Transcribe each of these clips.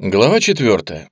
Глава 4.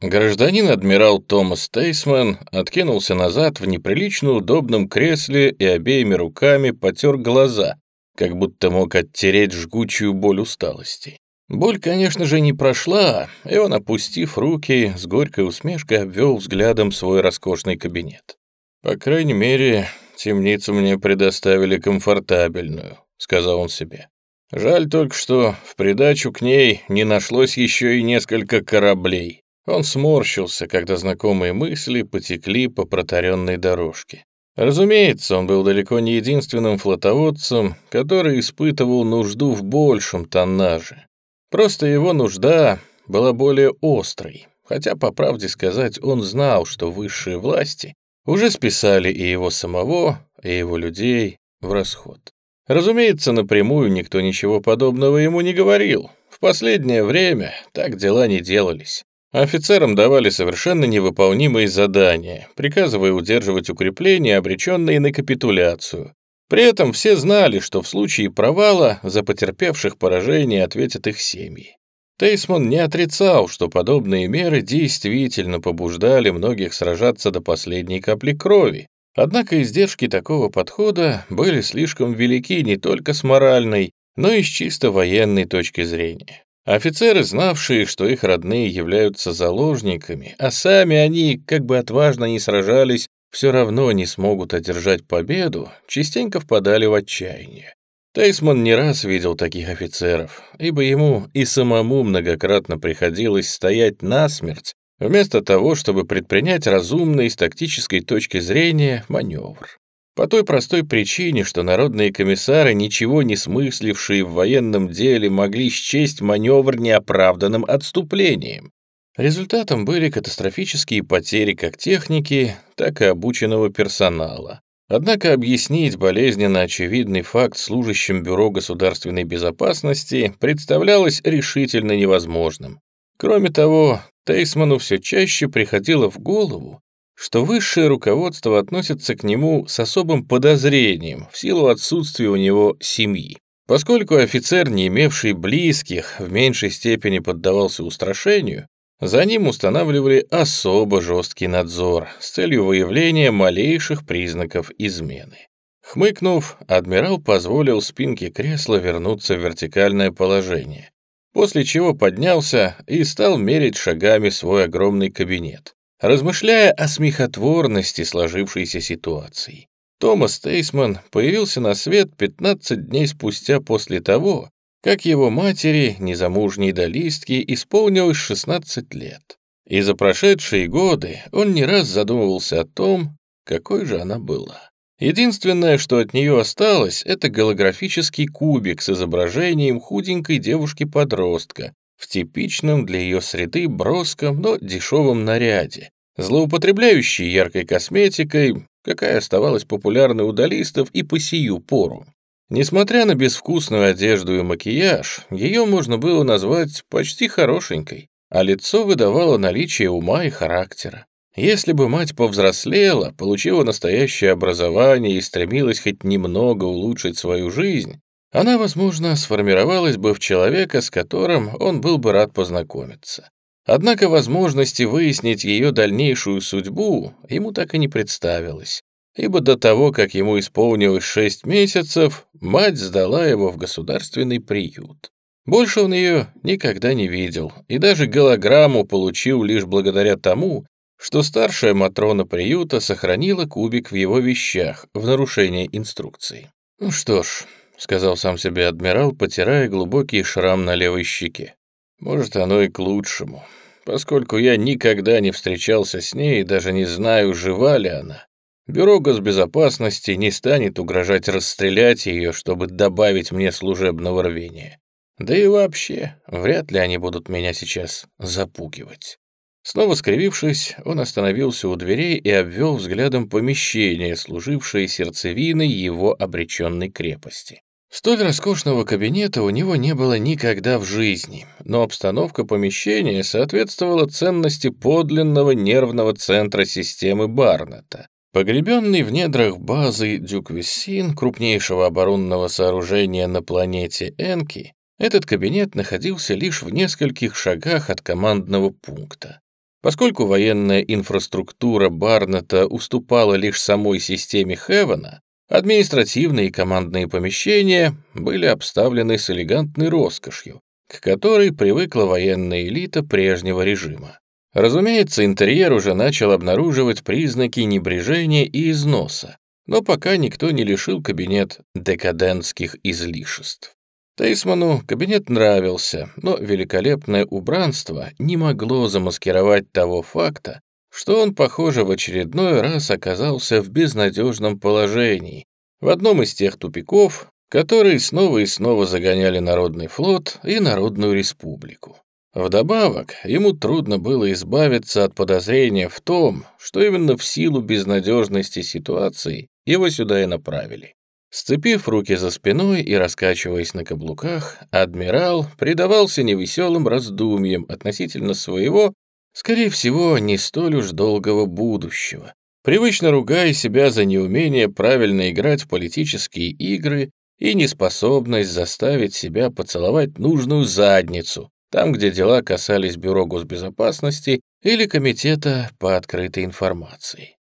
Гражданин адмирал Томас Тейсман откинулся назад в неприлично удобном кресле и обеими руками потер глаза, как будто мог оттереть жгучую боль усталости. Боль, конечно же, не прошла, и он, опустив руки, с горькой усмешкой обвел взглядом свой роскошный кабинет. «По крайней мере, темницу мне предоставили комфортабельную», — сказал он себе. Жаль только, что в придачу к ней не нашлось еще и несколько кораблей. Он сморщился, когда знакомые мысли потекли по протаренной дорожке. Разумеется, он был далеко не единственным флотоводцем, который испытывал нужду в большем тоннаже. Просто его нужда была более острой, хотя, по правде сказать, он знал, что высшие власти уже списали и его самого, и его людей в расход. Разумеется, напрямую никто ничего подобного ему не говорил. В последнее время так дела не делались. Офицерам давали совершенно невыполнимые задания, приказывая удерживать укрепления, обреченные на капитуляцию. При этом все знали, что в случае провала за потерпевших поражение ответят их семьи. Тейсман не отрицал, что подобные меры действительно побуждали многих сражаться до последней капли крови, Однако издержки такого подхода были слишком велики не только с моральной, но и с чисто военной точки зрения. Офицеры, знавшие, что их родные являются заложниками, а сами они, как бы отважно ни сражались, все равно не смогут одержать победу, частенько впадали в отчаяние. Тейсман не раз видел таких офицеров, ибо ему и самому многократно приходилось стоять насмерть вместо того, чтобы предпринять разумный с тактической точки зрения маневр. По той простой причине, что народные комиссары, ничего не смыслившие в военном деле, могли счесть маневр неоправданным отступлением. Результатом были катастрофические потери как техники, так и обученного персонала. Однако объяснить болезненно очевидный факт служащим Бюро государственной безопасности представлялось решительно невозможным. Кроме того, Тейсману все чаще приходило в голову, что высшее руководство относится к нему с особым подозрением в силу отсутствия у него семьи. Поскольку офицер, не имевший близких, в меньшей степени поддавался устрашению, за ним устанавливали особо жесткий надзор с целью выявления малейших признаков измены. Хмыкнув, адмирал позволил спинке кресла вернуться в вертикальное положение, после чего поднялся и стал мерить шагами свой огромный кабинет, размышляя о смехотворности сложившейся ситуации. Томас Тейсман появился на свет 15 дней спустя после того, как его матери, незамужней долистки, исполнилось 16 лет. И за прошедшие годы он не раз задумывался о том, какой же она была. Единственное, что от нее осталось, это голографический кубик с изображением худенькой девушки-подростка в типичном для ее среды броском, но дешевом наряде, злоупотребляющей яркой косметикой, какая оставалась популярной у долистов и по сию пору. Несмотря на безвкусную одежду и макияж, ее можно было назвать почти хорошенькой, а лицо выдавало наличие ума и характера. Если бы мать повзрослела, получила настоящее образование и стремилась хоть немного улучшить свою жизнь, она, возможно, сформировалась бы в человека, с которым он был бы рад познакомиться. Однако возможности выяснить ее дальнейшую судьбу ему так и не представилось, ибо до того, как ему исполнилось шесть месяцев, мать сдала его в государственный приют. Больше он ее никогда не видел, и даже голограмму получил лишь благодаря тому, что старшая Матрона приюта сохранила кубик в его вещах в нарушение инструкции. «Ну что ж», — сказал сам себе адмирал, потирая глубокий шрам на левой щеке, «может, оно и к лучшему, поскольку я никогда не встречался с ней и даже не знаю, жива ли она. Бюро госбезопасности не станет угрожать расстрелять ее, чтобы добавить мне служебного рвения. Да и вообще, вряд ли они будут меня сейчас запугивать». Снова скривившись, он остановился у дверей и обвел взглядом помещение, служившее сердцевиной его обреченной крепости. Столь роскошного кабинета у него не было никогда в жизни, но обстановка помещения соответствовала ценности подлинного нервного центра системы Барнета. Погребенный в недрах базы Дюквиссин, крупнейшего оборонного сооружения на планете Энки, Этот кабинет находился лишь в нескольких шагах от командного пункта. Поскольку военная инфраструктура Барнета уступала лишь самой системе Хевена, административные и командные помещения были обставлены с элегантной роскошью, к которой привыкла военная элита прежнего режима. Разумеется, интерьер уже начал обнаруживать признаки небрежения и износа, но пока никто не лишил кабинет декадентских излишеств. Тейсману кабинет нравился, но великолепное убранство не могло замаскировать того факта, что он, похоже, в очередной раз оказался в безнадежном положении, в одном из тех тупиков, которые снова и снова загоняли Народный флот и Народную республику. Вдобавок, ему трудно было избавиться от подозрения в том, что именно в силу безнадежности ситуации его сюда и направили. Сцепив руки за спиной и раскачиваясь на каблуках, адмирал предавался невеселым раздумьям относительно своего, скорее всего, не столь уж долгого будущего, привычно ругая себя за неумение правильно играть в политические игры и неспособность заставить себя поцеловать нужную задницу, там, где дела касались Бюро госбезопасности или Комитета по открытой информации.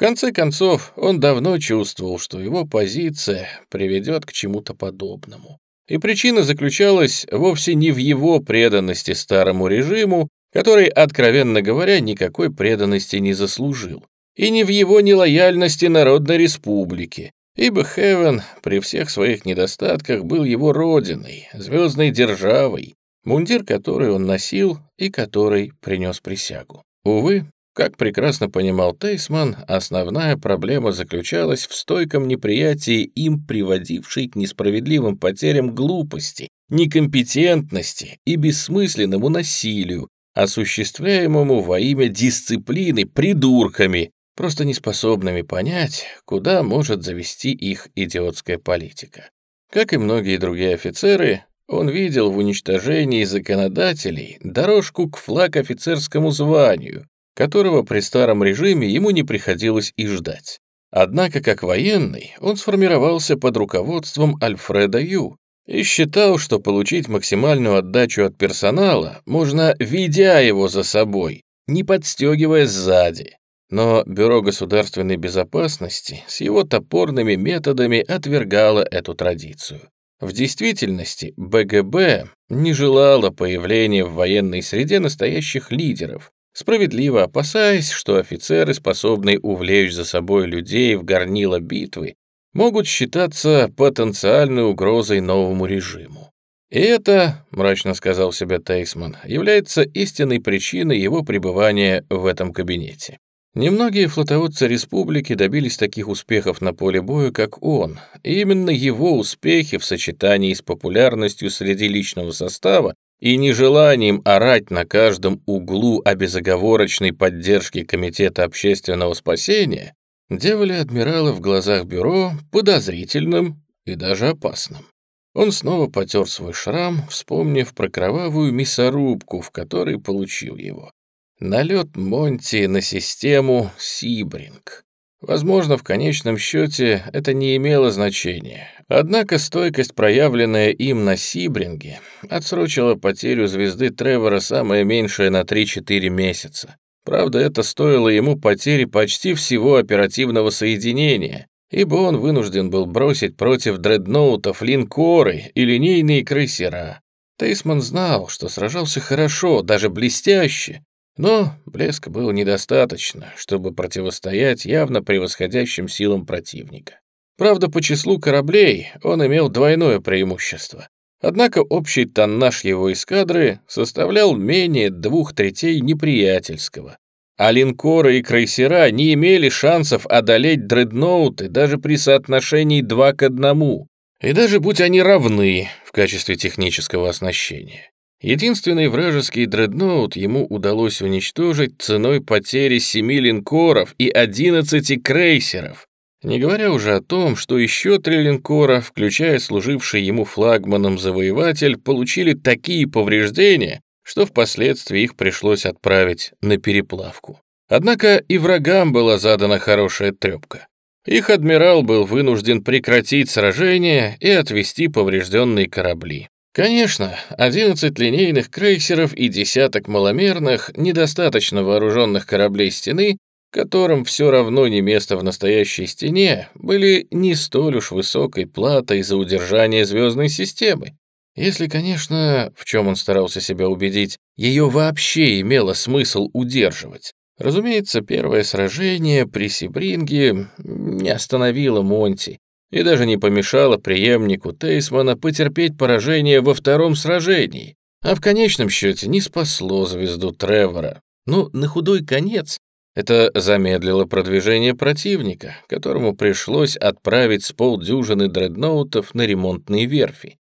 Конце концов, он давно чувствовал, что его позиция приведет к чему-то подобному. И причина заключалась вовсе не в его преданности старому режиму, который, откровенно говоря, никакой преданности не заслужил, и не в его нелояльности Народной Республике, ибо Хевен при всех своих недостатках был его родиной, звездной державой, мундир который он носил и который принес присягу. Увы, как прекрасно понимал Тейсман, основная проблема заключалась в стойком неприятии им приводившей к несправедливым потерям глупости, некомпетентности и бессмысленному насилию, осуществляемому во имя дисциплины придурками, просто неспособными понять, куда может завести их идиотская политика. Как и многие другие офицеры, он видел в уничтожении законодателей дорожку к флаг-офицерскому званию, которого при старом режиме ему не приходилось и ждать. Однако, как военный, он сформировался под руководством Альфреда Ю и считал, что получить максимальную отдачу от персонала можно, ведя его за собой, не подстегивая сзади. Но Бюро государственной безопасности с его топорными методами отвергало эту традицию. В действительности БГБ не желало появления в военной среде настоящих лидеров, справедливо опасаясь, что офицеры, способные увлечь за собой людей в горнило битвы, могут считаться потенциальной угрозой новому режиму. И это, мрачно сказал себе Тейсман, является истинной причиной его пребывания в этом кабинете. Немногие флотоводцы республики добились таких успехов на поле боя, как он, и именно его успехи в сочетании с популярностью среди личного состава и нежеланием орать на каждом углу о безоговорочной поддержке Комитета общественного спасения делали адмирала в глазах бюро подозрительным и даже опасным. Он снова потер свой шрам, вспомнив про кровавую мясорубку, в которой получил его. Налет Монти на систему Сибринг. Возможно, в конечном счете это не имело значения. Однако стойкость, проявленная им на Сибринге, отсрочила потерю звезды Тревора самое меньшее на 3-4 месяца. Правда, это стоило ему потери почти всего оперативного соединения, ибо он вынужден был бросить против дредноутов линкоры и линейные крейсера. Тейсман знал, что сражался хорошо, даже блестяще, но блеска было недостаточно, чтобы противостоять явно превосходящим силам противника. Правда, по числу кораблей он имел двойное преимущество. Однако общий тоннаж его эскадры составлял менее двух третей неприятельского, а линкоры и крейсера не имели шансов одолеть дредноуты даже при соотношении 2 к 1, и даже будь они равны в качестве технического оснащения. Единственный вражеский дредноут ему удалось уничтожить ценой потери семи линкоров и 11 крейсеров, не говоря уже о том, что еще три линкора, включая служивший ему флагманом завоеватель, получили такие повреждения, что впоследствии их пришлось отправить на переплавку. Однако и врагам была задана хорошая трепка. Их адмирал был вынужден прекратить сражение и отвести поврежденные корабли. Конечно, 11 линейных крейсеров и десяток маломерных, недостаточно вооруженных кораблей стены, которым все равно не место в настоящей стене, были не столь уж высокой платой за удержание звездной системы. Если, конечно, в чем он старался себя убедить, ее вообще имело смысл удерживать. Разумеется, первое сражение при Сибринге не остановило Монти и даже не помешало преемнику Тейсмана потерпеть поражение во втором сражении, а в конечном счете не спасло звезду Тревора. Но ну, на худой конец это замедлило продвижение противника, которому пришлось отправить с полдюжины дредноутов на ремонтные верфи.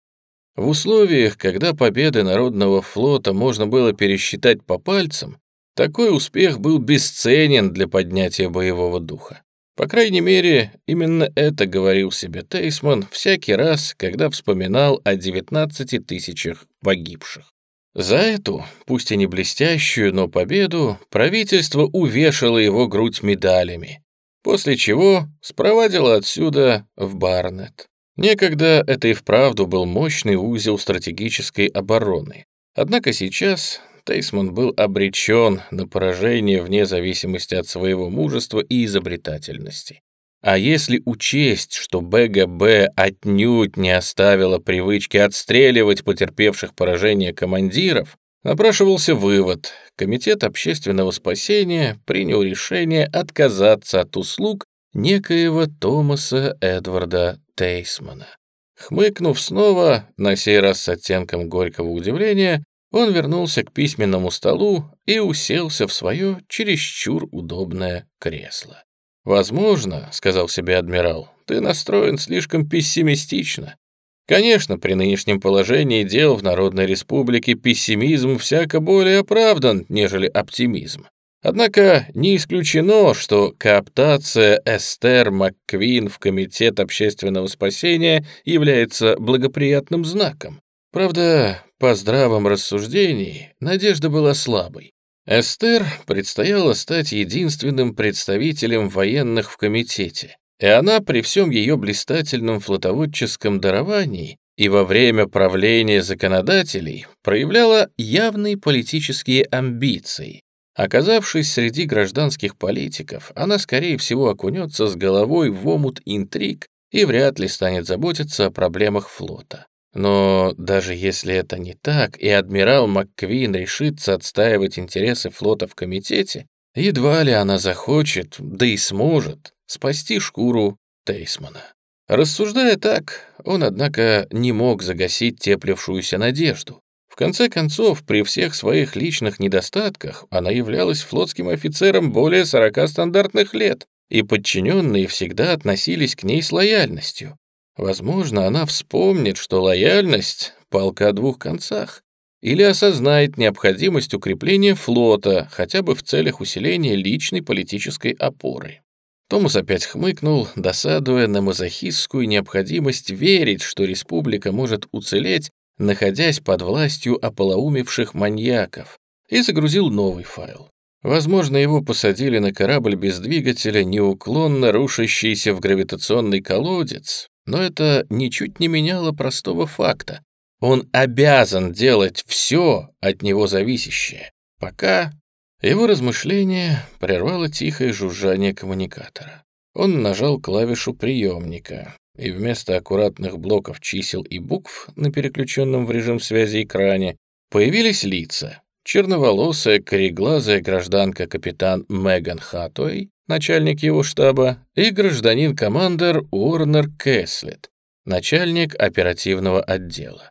В условиях, когда победы Народного флота можно было пересчитать по пальцам, такой успех был бесценен для поднятия боевого духа. По крайней мере, именно это говорил себе Тейсман всякий раз, когда вспоминал о 19 тысячах погибших. За эту, пусть и не блестящую, но победу, правительство увешало его грудь медалями, после чего спровадило отсюда в Барнет. Некогда это и вправду был мощный узел стратегической обороны. Однако сейчас Тейсман был обречен на поражение вне зависимости от своего мужества и изобретательности. А если учесть, что БГБ отнюдь не оставила привычки отстреливать потерпевших поражение командиров, напрашивался вывод. Комитет общественного спасения принял решение отказаться от услуг некоего Томаса Эдварда Тейсмана. Хмыкнув снова, на сей раз с оттенком горького удивления, он вернулся к письменному столу и уселся в свое чересчур удобное кресло. «Возможно, — сказал себе адмирал, — ты настроен слишком пессимистично. Конечно, при нынешнем положении дел в Народной Республике пессимизм всяко более оправдан, нежели оптимизм. Однако не исключено, что кооптация Эстер МакКвин в Комитет общественного спасения является благоприятным знаком. Правда, по здравом рассуждении надежда была слабой. Эстер предстояло стать единственным представителем военных в комитете, и она при всем ее блистательном флотоводческом даровании и во время правления законодателей проявляла явные политические амбиции, Оказавшись среди гражданских политиков, она, скорее всего, окунется с головой в омут интриг и вряд ли станет заботиться о проблемах флота. Но даже если это не так, и адмирал МакКвин решится отстаивать интересы флота в комитете, едва ли она захочет, да и сможет, спасти шкуру Тейсмана. Рассуждая так, он, однако, не мог загасить теплившуюся надежду. В конце концов, при всех своих личных недостатках она являлась флотским офицером более 40 стандартных лет, и подчиненные всегда относились к ней с лояльностью. Возможно, она вспомнит, что лояльность — палка о двух концах, или осознает необходимость укрепления флота хотя бы в целях усиления личной политической опоры. Томас опять хмыкнул, досадуя на мазохистскую необходимость верить, что республика может уцелеть находясь под властью ополоумевших маньяков, и загрузил новый файл. Возможно, его посадили на корабль без двигателя, неуклонно рушащийся в гравитационный колодец, но это ничуть не меняло простого факта. Он обязан делать все от него зависящее, пока его размышление прервало тихое жужжание коммуникатора. Он нажал клавишу приемника и вместо аккуратных блоков чисел и букв на переключенном в режим связи экране появились лица. Черноволосая, кореглазая гражданка-капитан Меган Хатуэй, начальник его штаба, и гражданин-командер Уорнер Кэслет, начальник оперативного отдела.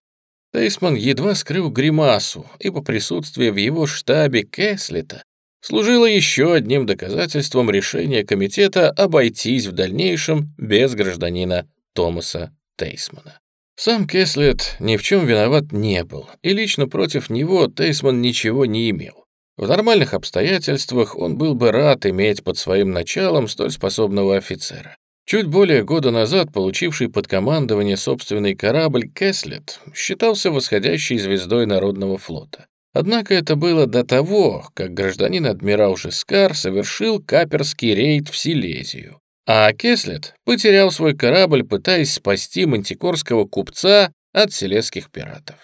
Тейсман едва скрыл гримасу, ибо присутствие в его штабе Кэслета служило еще одним доказательством решения комитета обойтись в дальнейшем без гражданина Томаса Тейсмана. Сам Кеслет ни в чем виноват не был, и лично против него Тейсман ничего не имел. В нормальных обстоятельствах он был бы рад иметь под своим началом столь способного офицера. Чуть более года назад получивший под командование собственный корабль Кеслет считался восходящей звездой Народного флота. Однако это было до того, как гражданин-адмирал Жескар совершил каперский рейд в Силезию. А Кеслет потерял свой корабль, пытаясь спасти мантикорского купца от селезских пиратов.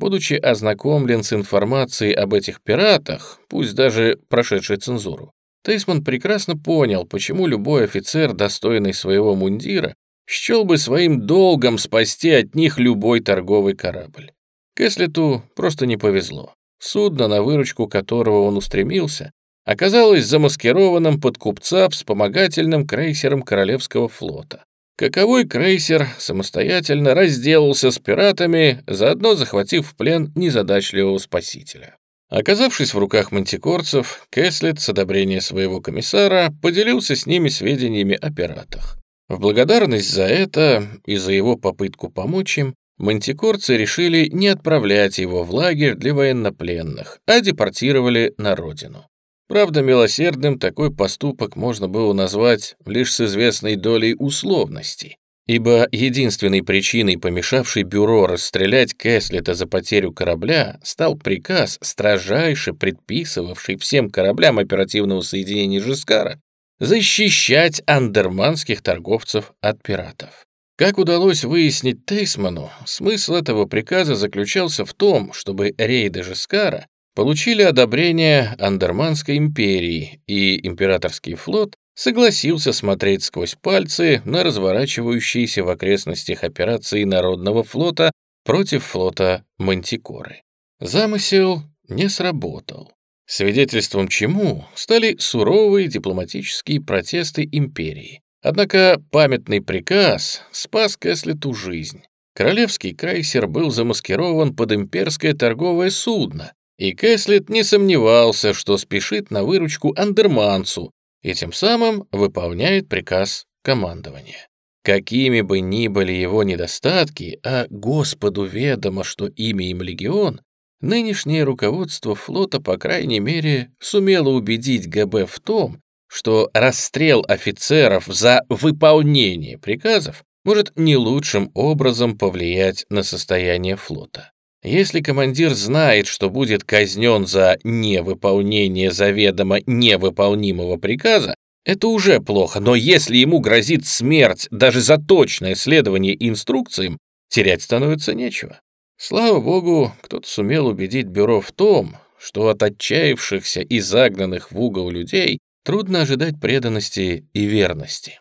Будучи ознакомлен с информацией об этих пиратах, пусть даже прошедшей цензуру, Тейсман прекрасно понял, почему любой офицер, достойный своего мундира, счел бы своим долгом спасти от них любой торговый корабль. Кэслету просто не повезло. Судно, на выручку которого он устремился, оказалось замаскированным под купца вспомогательным крейсером Королевского флота. Каковой крейсер самостоятельно разделался с пиратами, заодно захватив в плен незадачливого спасителя. Оказавшись в руках мантикорцев, Кэслет с одобрения своего комиссара поделился с ними сведениями о пиратах. В благодарность за это и за его попытку помочь им, мантикорцы решили не отправлять его в лагерь для военнопленных, а депортировали на родину. Правда, милосердным такой поступок можно было назвать лишь с известной долей условности, ибо единственной причиной, помешавшей бюро расстрелять Кэслета за потерю корабля, стал приказ, строжайше предписывавший всем кораблям оперативного соединения Жискара защищать андерманских торговцев от пиратов. Как удалось выяснить Тейсману, смысл этого приказа заключался в том, чтобы рейды Жескара получили одобрение Андерманской империи, и императорский флот согласился смотреть сквозь пальцы на разворачивающиеся в окрестностях операции Народного флота против флота Мантикоры. Замысел не сработал. Свидетельством чему стали суровые дипломатические протесты империи. Однако памятный приказ спас Кэслету жизнь. Королевский крейсер был замаскирован под имперское торговое судно, и Кэслет не сомневался, что спешит на выручку Андерманцу и тем самым выполняет приказ командования. Какими бы ни были его недостатки, а Господу ведомо, что имя им легион, Нынешнее руководство флота, по крайней мере, сумело убедить ГБ в том, что расстрел офицеров за выполнение приказов может не лучшим образом повлиять на состояние флота. Если командир знает, что будет казнен за невыполнение заведомо невыполнимого приказа, это уже плохо, но если ему грозит смерть даже за точное следование инструкциям, терять становится нечего. Слава богу, кто-то сумел убедить бюро в том, что от отчаявшихся и загнанных в угол людей трудно ожидать преданности и верности.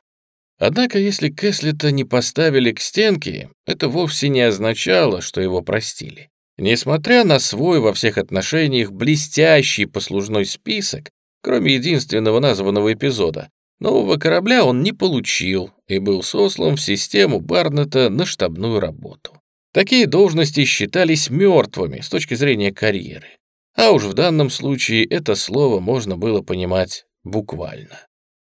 Однако, если Кэслета не поставили к стенке, это вовсе не означало, что его простили. Несмотря на свой во всех отношениях блестящий послужной список, кроме единственного названного эпизода, нового корабля он не получил и был сослан в систему Барнета на штабную работу. Такие должности считались мертвыми с точки зрения карьеры. А уж в данном случае это слово можно было понимать буквально.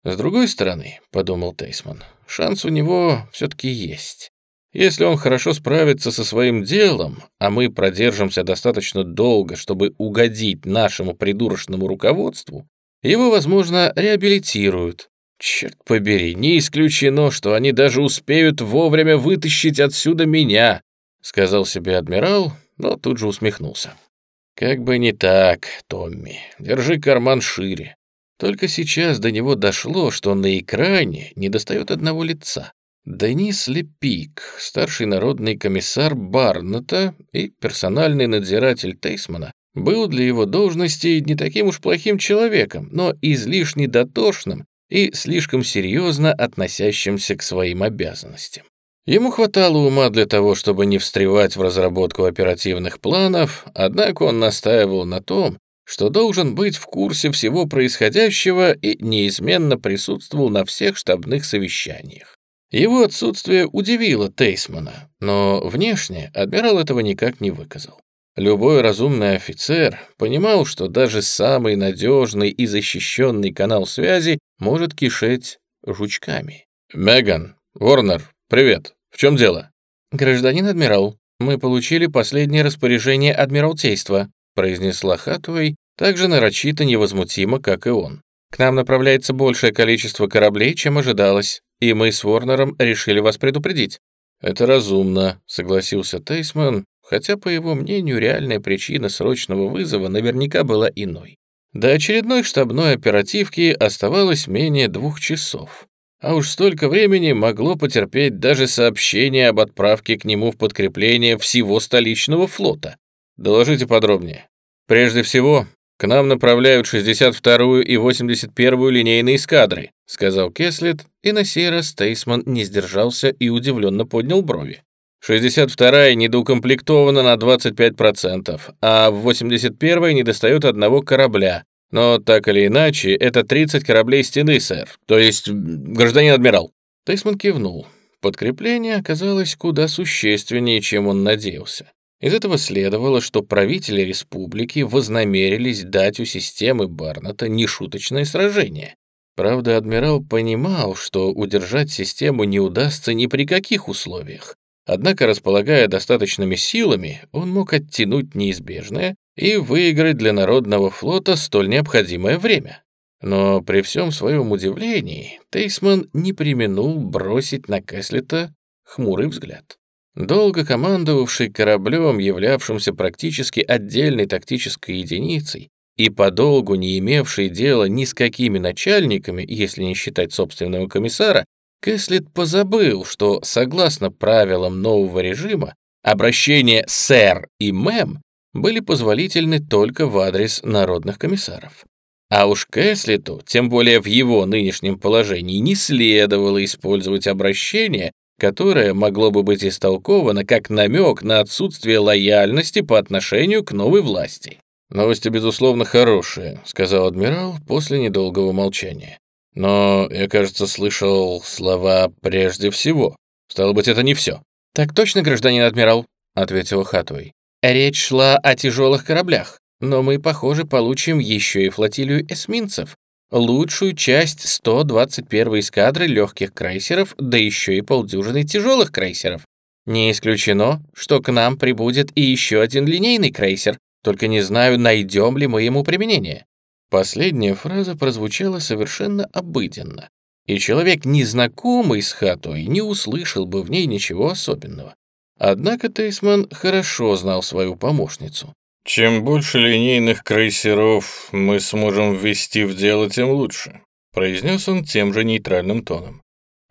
С другой стороны, подумал Тейсман, шанс у него все-таки есть. Если он хорошо справится со своим делом, а мы продержимся достаточно долго, чтобы угодить нашему придурочному руководству, его, возможно, реабилитируют. Черт побери, не исключено, что они даже успеют вовремя вытащить отсюда меня, сказал себе адмирал, но тут же усмехнулся. Как бы не так, Томми, держи карман шире. Только сейчас до него дошло, что на экране недостает одного лица. Денис Лепик, старший народный комиссар Барната и персональный надзиратель Тейсмана, был для его должности не таким уж плохим человеком, но излишне дотошным и слишком серьезно относящимся к своим обязанностям. Ему хватало ума для того, чтобы не встревать в разработку оперативных планов, однако он настаивал на том, что должен быть в курсе всего происходящего и неизменно присутствовал на всех штабных совещаниях. Его отсутствие удивило Тейсмана, но внешне адмирал этого никак не выказал. Любой разумный офицер понимал, что даже самый надежный и защищенный канал связи может кишеть жучками. «Меган, Ворнер, привет. В чем дело?» «Гражданин адмирал, мы получили последнее распоряжение Адмиралтейства», произнесла Хатуэй так же нарочито невозмутимо, как и он. «К нам направляется большее количество кораблей, чем ожидалось, и мы с Ворнером решили вас предупредить». «Это разумно», — согласился Тейсман, хотя, по его мнению, реальная причина срочного вызова наверняка была иной. До очередной штабной оперативки оставалось менее двух часов. а уж столько времени могло потерпеть даже сообщение об отправке к нему в подкрепление всего столичного флота. Доложите подробнее. Прежде всего, к нам направляют 62-ю и 81-ю линейные эскадры, сказал Кеслет, и на сей раз Стейсман не сдержался и удивленно поднял брови. 62-я недоукомплектована на 25%, а в 81-й недостает одного корабля, но так или иначе, это 30 кораблей стены, сэр. То есть, гражданин адмирал. Тейсман кивнул. Подкрепление оказалось куда существеннее, чем он надеялся. Из этого следовало, что правители республики вознамерились дать у системы Барната нешуточное сражение. Правда, адмирал понимал, что удержать систему не удастся ни при каких условиях. Однако, располагая достаточными силами, он мог оттянуть неизбежное и выиграть для Народного флота столь необходимое время. Но при всем своем удивлении Тейсман не применул бросить на Кэслета хмурый взгляд. Долго командовавший кораблем, являвшимся практически отдельной тактической единицей, и подолгу не имевший дела ни с какими начальниками, если не считать собственного комиссара, Кэслет позабыл, что, согласно правилам нового режима, обращение «сэр» и «мэм» были позволительны только в адрес народных комиссаров. А уж Кэслету, тем более в его нынешнем положении, не следовало использовать обращение, которое могло бы быть истолковано как намек на отсутствие лояльности по отношению к новой власти. «Новости, безусловно, хорошие», — сказал адмирал после недолгого молчания. «Но я, кажется, слышал слова «прежде всего». Стало быть, это не все». «Так точно, гражданин адмирал», — ответил Хатуэй. Речь шла о тяжелых кораблях, но мы, похоже, получим еще и флотилию эсминцев, лучшую часть 121-й эскадры легких крейсеров, да еще и полдюжины тяжелых крейсеров. Не исключено, что к нам прибудет и еще один линейный крейсер, только не знаю, найдем ли мы ему применение. Последняя фраза прозвучала совершенно обыденно, и человек, незнакомый с Хатой, не услышал бы в ней ничего особенного. Однако Тейсман хорошо знал свою помощницу. «Чем больше линейных крейсеров мы сможем ввести в дело, тем лучше», произнес он тем же нейтральным тоном.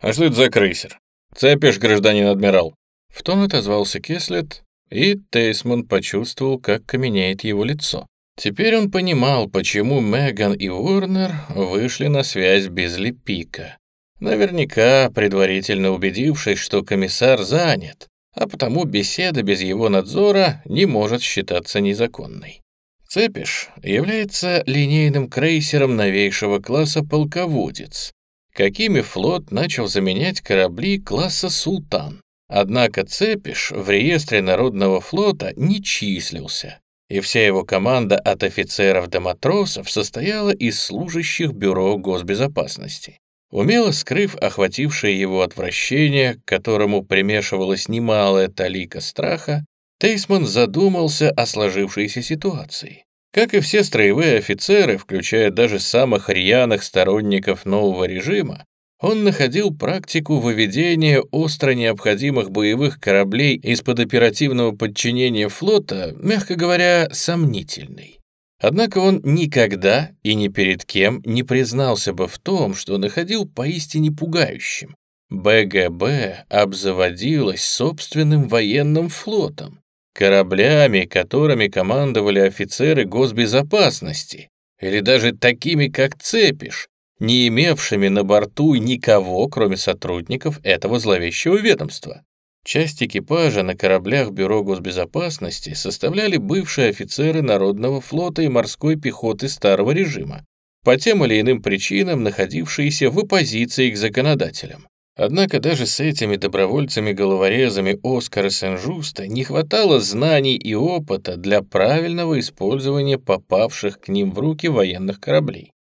«А что это за крейсер? Цепишь, гражданин адмирал?» В тон отозвался Кеслет, и Тейсман почувствовал, как каменеет его лицо. Теперь он понимал, почему Меган и Уорнер вышли на связь без Лепика. Наверняка, предварительно убедившись, что комиссар занят, а потому беседа без его надзора не может считаться незаконной. Цепиш является линейным крейсером новейшего класса «Полководец», какими флот начал заменять корабли класса «Султан». Однако Цепиш в реестре Народного флота не числился, и вся его команда от офицеров до матросов состояла из служащих Бюро госбезопасности. Умело скрыв охватившее его отвращение, к которому примешивалась немалая талика страха, Тейсман задумался о сложившейся ситуации. Как и все строевые офицеры, включая даже самых рьяных сторонников нового режима, он находил практику выведения остро необходимых боевых кораблей из-под оперативного подчинения флота, мягко говоря, сомнительной. Однако он никогда и ни перед кем не признался бы в том, что находил поистине пугающим. БГБ обзаводилась собственным военным флотом, кораблями, которыми командовали офицеры госбезопасности, или даже такими, как Цепиш, не имевшими на борту никого, кроме сотрудников этого зловещего ведомства. Часть экипажа на кораблях Бюро госбезопасности составляли бывшие офицеры Народного флота и морской пехоты старого режима, по тем или иным причинам находившиеся в оппозиции к законодателям. Однако даже с этими добровольцами-головорезами Оскара Сен-Жуста не хватало знаний и опыта для правильного использования попавших к ним в руки военных кораблей.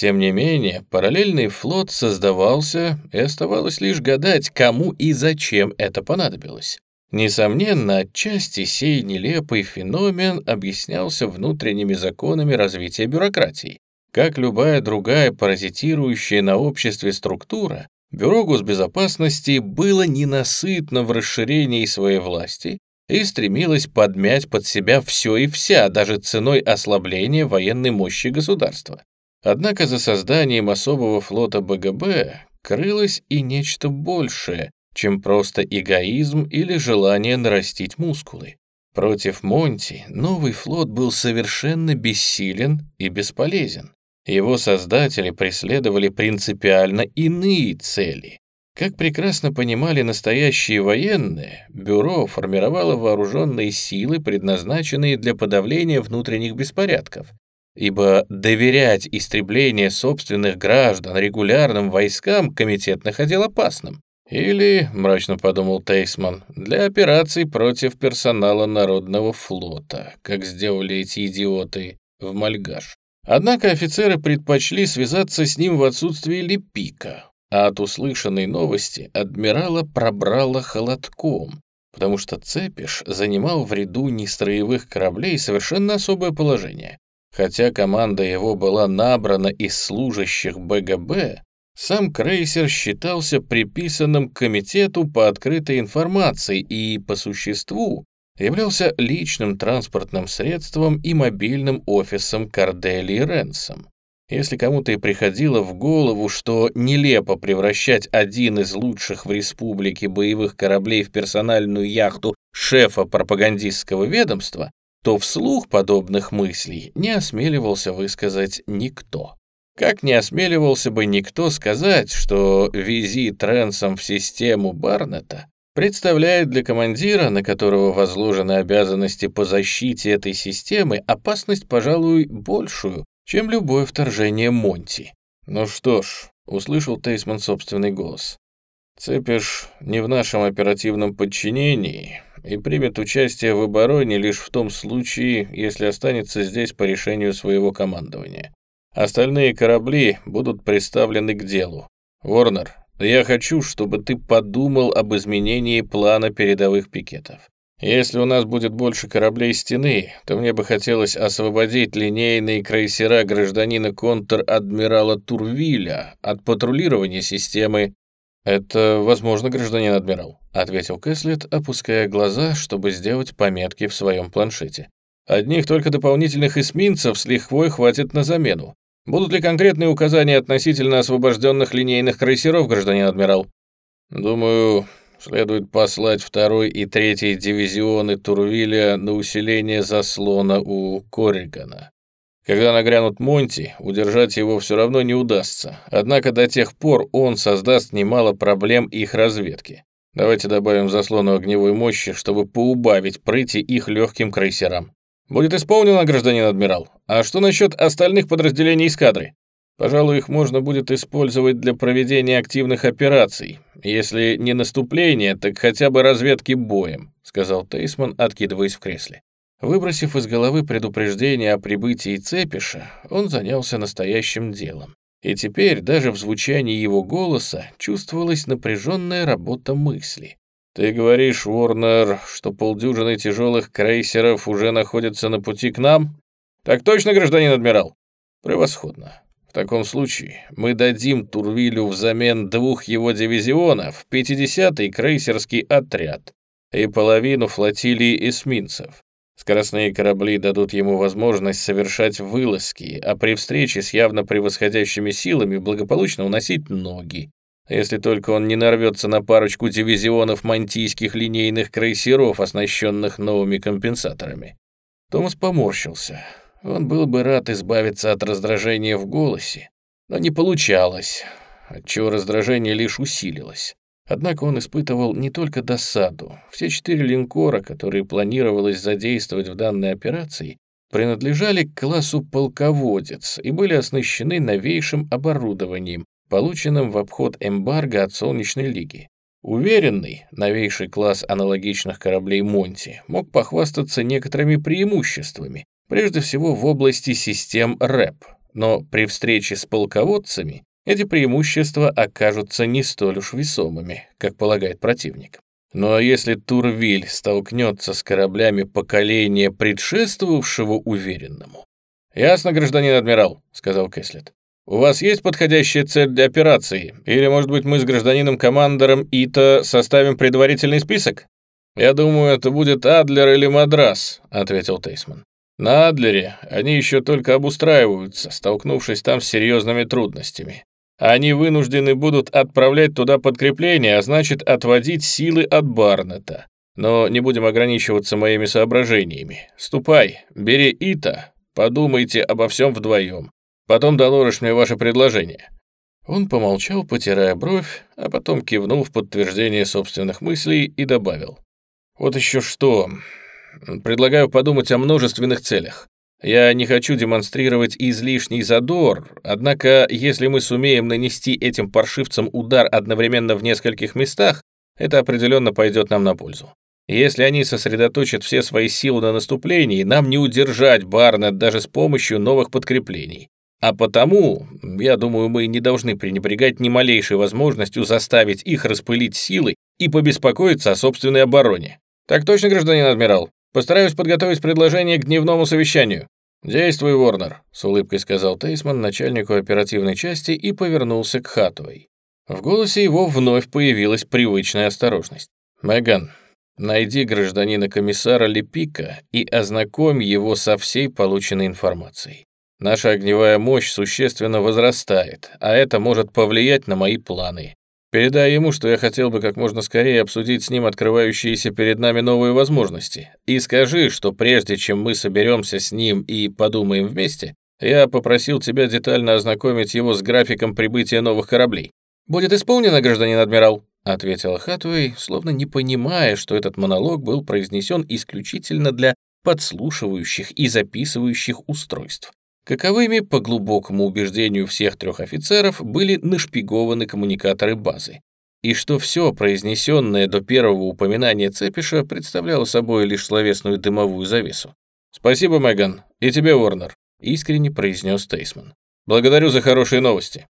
Тем не менее, параллельный флот создавался, и оставалось лишь гадать, кому и зачем это понадобилось. Несомненно, отчасти сей нелепый феномен объяснялся внутренними законами развития бюрократии. Как любая другая паразитирующая на обществе структура, Бюро госбезопасности было ненасытно в расширении своей власти и стремилось подмять под себя все и вся, даже ценой ослабления военной мощи государства. Однако за созданием особого флота БГБ крылось и нечто большее, чем просто эгоизм или желание нарастить мускулы. Против Монти новый флот был совершенно бессилен и бесполезен. Его создатели преследовали принципиально иные цели. Как прекрасно понимали настоящие военные, бюро формировало вооруженные силы, предназначенные для подавления внутренних беспорядков, ибо доверять истребление собственных граждан регулярным войскам комитет находил опасным. Или, мрачно подумал Тейсман, для операций против персонала Народного флота, как сделали эти идиоты в Мальгаш. Однако офицеры предпочли связаться с ним в отсутствие Лепика, а от услышанной новости адмирала пробрало холодком, потому что Цепиш занимал в ряду нестроевых кораблей совершенно особое положение. Хотя команда его была набрана из служащих БГБ, сам крейсер считался приписанным к комитету по открытой информации и, по существу, являлся личным транспортным средством и мобильным офисом Кордели Ренсом. Если кому-то и приходило в голову, что нелепо превращать один из лучших в республике боевых кораблей в персональную яхту шефа пропагандистского ведомства, то вслух подобных мыслей не осмеливался высказать никто. Как не осмеливался бы никто сказать, что визит Ренсом в систему Барнета представляет для командира, на которого возложены обязанности по защите этой системы, опасность, пожалуй, большую, чем любое вторжение Монти. «Ну что ж», — услышал Тейсман собственный голос, «Цепиш не в нашем оперативном подчинении и примет участие в обороне лишь в том случае, если останется здесь по решению своего командования. Остальные корабли будут представлены к делу. Ворнер, я хочу, чтобы ты подумал об изменении плана передовых пикетов. Если у нас будет больше кораблей стены, то мне бы хотелось освободить линейные крейсера гражданина контр-адмирала Турвиля от патрулирования системы. «Это возможно, гражданин адмирал», — ответил Кэслет, опуская глаза, чтобы сделать пометки в своем планшете. «Одних только дополнительных эсминцев с лихвой хватит на замену. Будут ли конкретные указания относительно освобожденных линейных крейсеров, гражданин адмирал?» «Думаю, Следует послать второй и третий дивизионы Турвиля на усиление заслона у Корригана. Когда нагрянут Монти, удержать его все равно не удастся. Однако до тех пор он создаст немало проблем их разведки. Давайте добавим заслону огневой мощи, чтобы поубавить прыти их легким крейсерам. Будет исполнено, гражданин адмирал. А что насчет остальных подразделений эскадры? Пожалуй, их можно будет использовать для проведения активных операций. Если не наступление, так хотя бы разведки боем», — сказал Тейсман, откидываясь в кресле. Выбросив из головы предупреждение о прибытии Цепиша, он занялся настоящим делом. И теперь даже в звучании его голоса чувствовалась напряженная работа мысли. «Ты говоришь, Уорнер, что полдюжины тяжелых крейсеров уже находятся на пути к нам?» «Так точно, гражданин адмирал?» «Превосходно. В таком случае мы дадим Турвилю взамен двух его дивизионов 50-й крейсерский отряд и половину флотилии эсминцев. Скоростные корабли дадут ему возможность совершать вылазки, а при встрече с явно превосходящими силами благополучно уносить ноги. Если только он не нарвется на парочку дивизионов мантийских линейных крейсеров, оснащенных новыми компенсаторами. Томас поморщился. Он был бы рад избавиться от раздражения в голосе, но не получалось, отчего раздражение лишь усилилось. Однако он испытывал не только досаду. Все четыре линкора, которые планировалось задействовать в данной операции, принадлежали к классу «полководец» и были оснащены новейшим оборудованием, полученным в обход эмбарго от Солнечной Лиги. Уверенный, новейший класс аналогичных кораблей «Монти» мог похвастаться некоторыми преимуществами, Прежде всего в области систем РЭП, но при встрече с полководцами эти преимущества окажутся не столь уж весомыми, как полагает противник. А если Турвиль столкнется с кораблями поколения предшествовавшего уверенному? «Ясно, гражданин адмирал», — сказал Кэслет. «У вас есть подходящая цель для операции? Или, может быть, мы с гражданином-командором Ита составим предварительный список?» «Я думаю, это будет Адлер или Мадрас», — ответил Тейсман. На Адлере они еще только обустраиваются, столкнувшись там с серьезными трудностями. Они вынуждены будут отправлять туда подкрепление, а значит, отводить силы от Барнета. Но не будем ограничиваться моими соображениями. Ступай, бери Ита, подумайте обо всем вдвоем. Потом доложишь мне ваше предложение». Он помолчал, потирая бровь, а потом кивнул в подтверждение собственных мыслей и добавил. «Вот еще что. Предлагаю подумать о множественных целях. Я не хочу демонстрировать излишний задор, однако если мы сумеем нанести этим паршивцам удар одновременно в нескольких местах, это определенно пойдет нам на пользу. Если они сосредоточат все свои силы на наступлении, нам не удержать Барнет даже с помощью новых подкреплений. А потому, я думаю, мы не должны пренебрегать ни малейшей возможностью заставить их распылить силы и побеспокоиться о собственной обороне. Так точно, гражданин адмирал? Постараюсь подготовить предложение к дневному совещанию». «Действуй, Ворнер», — с улыбкой сказал Тейсман начальнику оперативной части и повернулся к Хатовой. В голосе его вновь появилась привычная осторожность. «Меган, найди гражданина-комиссара Лепика и ознакомь его со всей полученной информацией. Наша огневая мощь существенно возрастает, а это может повлиять на мои планы. Передай ему, что я хотел бы как можно скорее обсудить с ним открывающиеся перед нами новые возможности. И скажи, что прежде чем мы соберемся с ним и подумаем вместе, я попросил тебя детально ознакомить его с графиком прибытия новых кораблей. «Будет исполнено, гражданин адмирал», — ответила Хатуэй, словно не понимая, что этот монолог был произнесен исключительно для подслушивающих и записывающих устройств каковыми, по глубокому убеждению всех трех офицеров, были нашпигованы коммуникаторы базы, и что все произнесенное до первого упоминания Цепиша представляло собой лишь словесную дымовую завесу. «Спасибо, Меган, и тебе, Уорнер», — искренне произнес Тейсман. «Благодарю за хорошие новости.